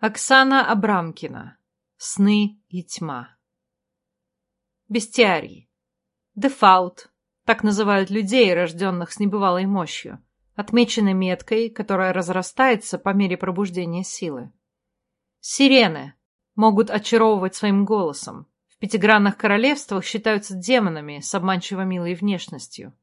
Оксана Абрамкина. Сны и тьма. Бестиарий. Дефаут. Так называют людей, рожденных с небывалой мощью, отмечены меткой, которая разрастается по мере пробуждения силы. Сирены. Могут очаровывать своим голосом. В пятигранных королевствах считаются демонами с обманчиво милой внешностью.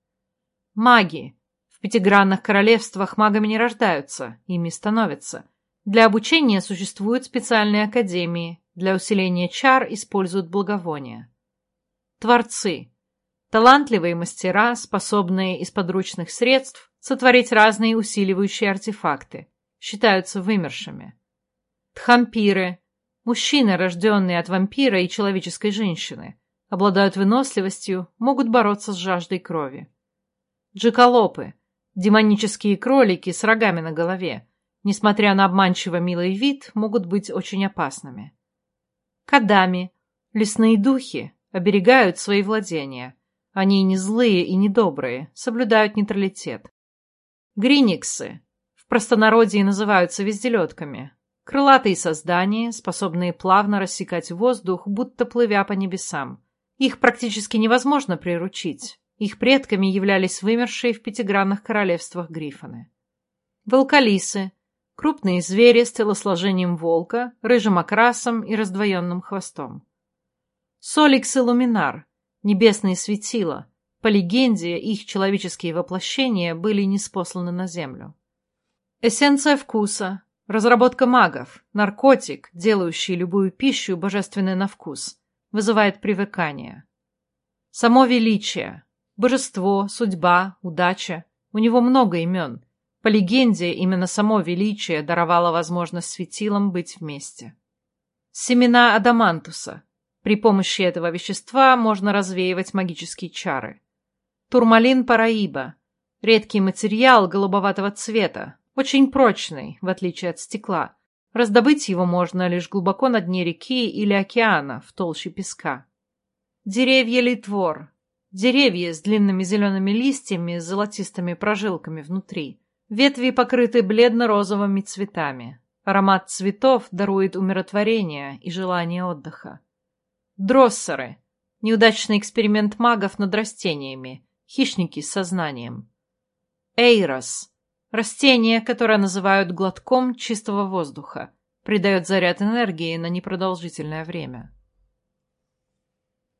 Маги. В пятигранных королевствах магами не рождаются, ими становятся – для обучения существуют специальные академии, для усиления чар используют благовония. Творцы. Талантливые мастера, способные из подручных средств сотворить разные усиливающие артефакты, считаются вымершими. Тхампиры. Мужчины, рожденные от вампира и человеческой женщины, обладают выносливостью, могут бороться с жаждой крови. Джекалопы. Демонические кролики с рогами на голове, несмотря на обманчиво милый вид, могут быть очень опасными. Кадами, лесные духи, оберегают свои владения. Они не злые и не добрые, соблюдают нейтралитет. Гриниксы, в простонародье называются везделетками, крылатые создания, способные плавно рассекать воздух, будто плывя по небесам. Их практически невозможно приручить. Их предками являлись вымершие в пятигранных королевствах грифоны. Волкалисы Крупные звери с телосложением волка, рыжим окрасом и раздвоенным хвостом. Соликс и луминар, небесные светила, по легенде, их человеческие воплощения были неспосланы на землю. Эссенция вкуса, разработка магов, наркотик, делающий любую пищу божественной на вкус, вызывает привыкание. Само величие, божество, судьба, удача, у него много имен, по легенде, именно само величие даровало возможность светилам быть вместе. Семена адамантуса. При помощи этого вещества можно развеивать магические чары. Турмалин параиба. Редкий материал голубоватого цвета, очень прочный, в отличие от стекла. Раздобыть его можно лишь глубоко на дне реки или океана, в толще песка. Деревья литвор. Деревья с длинными зелеными листьями с золотистыми прожилками внутри. Ветви покрыты бледно-розовыми цветами. Аромат цветов дарует умиротворение и желание отдыха. Дроссеры. Неудачный эксперимент магов над растениями. Хищники с сознанием. Эйрос. Растение, которое называют глотком чистого воздуха. Придает заряд энергии на непродолжительное время.